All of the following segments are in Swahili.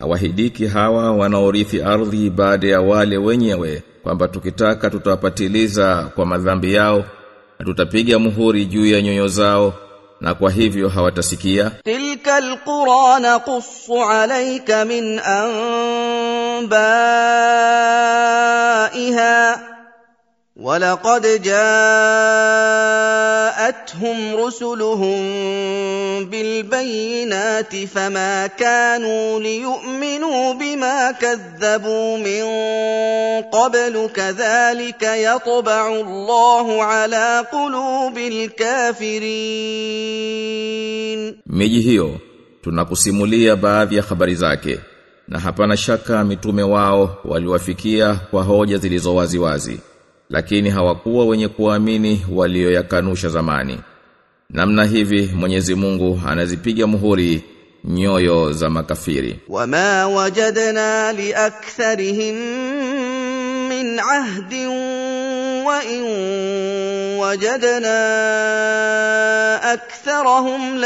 hawahidiki hawa wanaorithi ardhi baada ya wale wenyewe kwamba tukitaka tutawapatiliza kwa madhambi yao na tutapiga muhuri juu ya nyoyo zao na kwa hivyo hawatasikia. Tilka alqura naqussu alayka min anba'iha walaqad jaa جاءتهم رسلهم بالبينات فما كانوا ليؤمنوا بما كذبوا من قبل كذلك يطبع الله على قلوب الكافرين miji hiyo tunakusimulia baadhi ya habari zake na hapana shaka mitume wao waliwafikia kwa hoja zilizo wazi wazi lakini hawakuwa wenye kuamini walioyakanusha zamani. Namna hivi Mwenyezi Mungu anazipiga muhuri nyoyo za makafiri. Wama wajadna li aktharihim min ahdin wa in wajadna aktharahum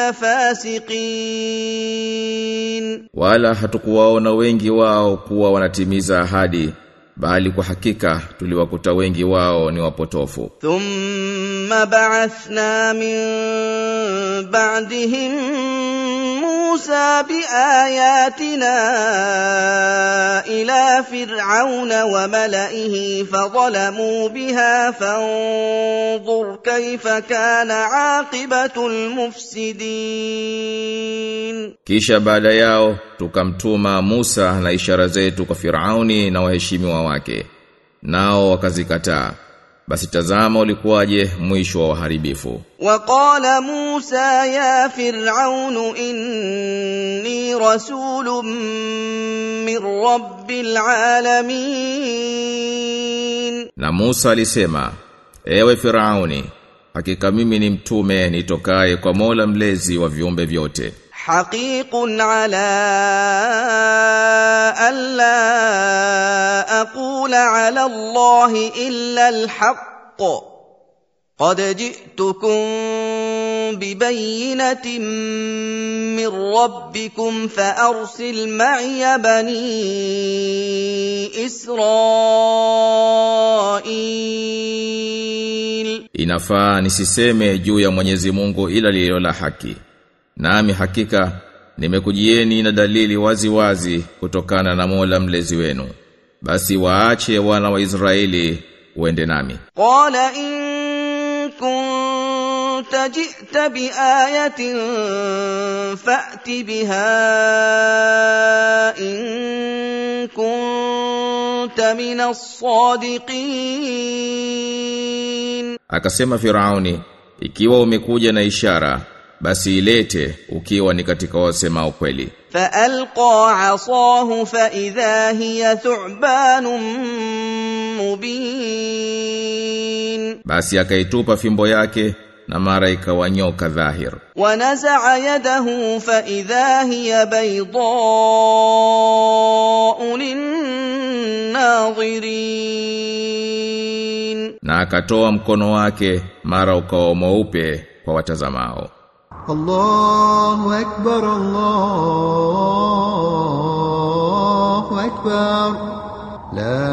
lafasiqin, wala hatukuwaona wengi wao kuwa wanatimiza ahadi bali kwa hakika tuliwakuta wengi wao ni wapotofu. Thumma ba'athna min ba'dihim موسى بآياتنا إلى فرعون وملئه فظلموا بها فانظر كيف كان عاقبة المفسدين kisha baada yao tukamtuma Musa na ishara zetu kwa Firauni na waheshimiwa wake nao wakazikataa basi tazama ulikuwaje mwisho wa waharibifu. Waqala musa ya fir'aun inni rasulun min rabbil alamin. Na musa alisema ewe firauni hakika mimi ni mtume nitokaye kwa Mola mlezi wa viumbe vyote. حقيق على ألا أقول على الله إلا الحق قد جئتكم ببينة من ربكم فأرسل معي بني إسرائيل Inafaa nisiseme juu ya Mwenyezi Mungu ila lililo la haki. Nami hakika nimekujieni na dalili wazi wazi kutokana na Mola mlezi wenu. Basi waache wana wa Israeli uende nami. Qala in kunta ji'ta bi ayatin fa'ti biha in kunta min as-sadiqin. Akasema Firauni, ikiwa umekuja na ishara basi ilete ukiwa ni katika wasemao kweli. فألقى عصاه فإذا هي ثعبان مبين Basi akaitupa fimbo yake na mara ikawa nyoka dhahir. ونزع يده فإذا هي بيضاء للناظرين Na akatoa mkono wake mara ukawa mweupe kwa watazamao. الله أكبر الله أكبر لا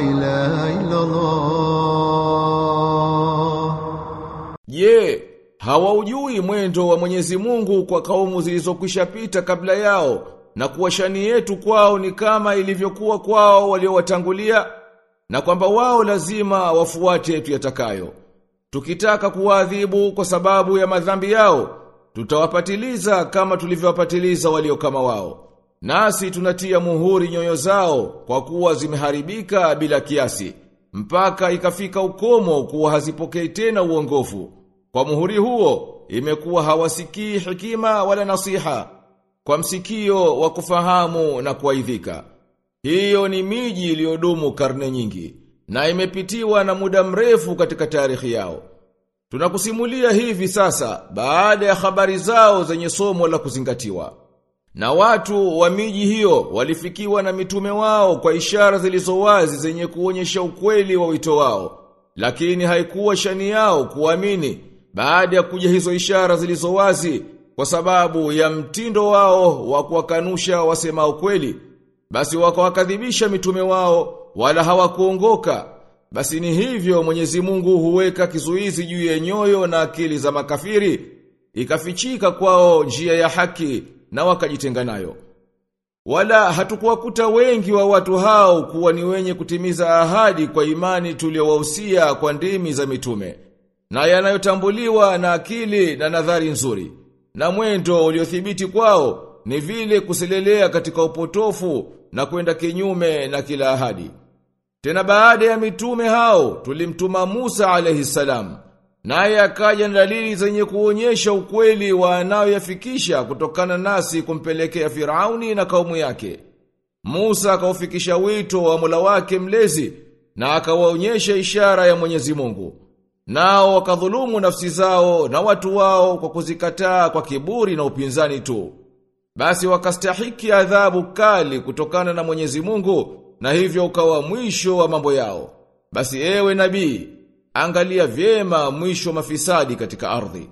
إله إلا الله Je, hawaujui mwendo wa Mwenyezi Mungu kwa kaumu zilizokwisha pita kabla yao na kuwa shani yetu kwao ni kama ilivyokuwa kwao waliowatangulia na kwamba wao lazima wafuate tuyatakayo. Tukitaka kuwaadhibu kwa sababu ya madhambi yao, tutawapatiliza kama tulivyowapatiliza walio kama wao. Nasi tunatia muhuri nyoyo zao kwa kuwa zimeharibika bila kiasi, mpaka ikafika ukomo kuwa hazipokei tena uongofu. Kwa muhuri huo, imekuwa hawasikii hekima wala nasiha, kwa msikio wa kufahamu na kuaidhika. Hiyo ni miji iliyodumu karne nyingi, na imepitiwa na muda mrefu katika tarehe yao. Tunakusimulia hivi sasa baada ya habari zao zenye somo la kuzingatiwa. Na watu wa miji hiyo walifikiwa na mitume wao kwa ishara zilizowazi zenye kuonyesha ukweli wa wito wao. Lakini haikuwa shani yao kuamini baada ya kuja hizo ishara zilizowazi kwa sababu ya mtindo wao wa kuwakanusha wasema ukweli. Basi wakawakadhibisha mitume wao wala hawakuongoka. Basi ni hivyo Mwenyezi Mungu huweka kizuizi juu ya nyoyo na akili za makafiri ikafichika kwao njia ya haki na wakajitenga nayo. Wala hatukuwakuta wengi wa watu hao kuwa ni wenye kutimiza ahadi kwa imani tuliyowahusia kwa ndimi za mitume na yanayotambuliwa na akili na nadhari nzuri. Na mwendo uliothibiti kwao ni vile kuselelea katika upotofu na kwenda kinyume na kila ahadi. Tena baada ya mitume hao tulimtuma Musa alayhi salam naye akaja na dalili zenye kuonyesha ukweli wa anayoyafikisha kutokana nasi kumpelekea Firauni na kaumu yake. Musa akaufikisha wito wa Mola wake mlezi na akawaonyesha ishara ya Mwenyezi Mungu. Nao wakadhulumu nafsi zao na watu wao kwa kuzikataa kwa kiburi na upinzani tu. Basi wakastahiki adhabu kali kutokana na Mwenyezi Mungu na hivyo ukawa mwisho wa mambo yao. Basi ewe nabii, angalia vyema mwisho mafisadi katika ardhi.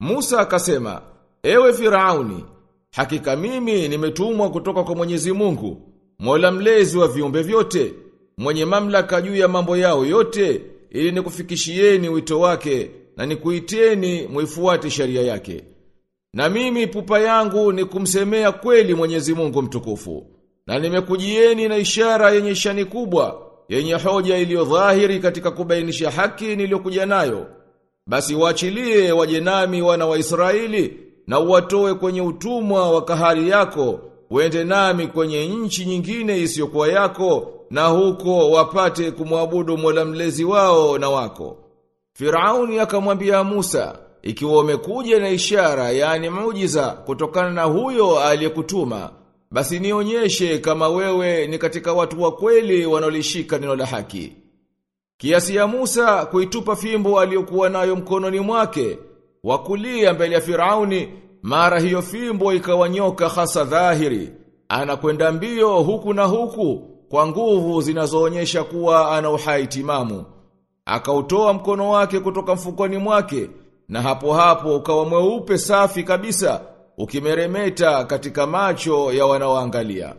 Musa akasema, ewe Firauni, hakika mimi nimetumwa kutoka kwa Mwenyezi Mungu, Mola mlezi wa viumbe vyote, mwenye mamlaka juu ya mambo yao yote, ili nikufikishieni wito wake na nikuiteni muifuate sheria yake. Na mimi pupa yangu ni kumsemea kweli Mwenyezi Mungu mtukufu. Na nimekujieni na ishara yenye shani kubwa, yenye hoja iliyo dhahiri katika kubainisha haki niliyokuja nayo. Basi waachilie waje nami wana wa Israeli na uwatoe kwenye utumwa wa kahari yako, wende nami kwenye nchi nyingine isiyokuwa yako na huko wapate kumwabudu Mola mlezi wao na wako. Firauni akamwambia Musa, ikiwa umekuja na ishara yani muujiza kutokana na huyo aliyekutuma, basi nionyeshe kama wewe ni katika watu wa kweli wanaolishika neno la haki. Kiasi ya Musa kuitupa fimbo aliyokuwa nayo mkononi mwake, wa kulia mbele ya Firauni, mara hiyo fimbo ikawanyoka hasa dhahiri, anakwenda mbio huku na huku kwa nguvu zinazoonyesha kuwa ana uhai timamu. Akautoa mkono wake kutoka mfukoni mwake, na hapo hapo ukawa mweupe safi kabisa, ukimeremeta katika macho ya wanaoangalia.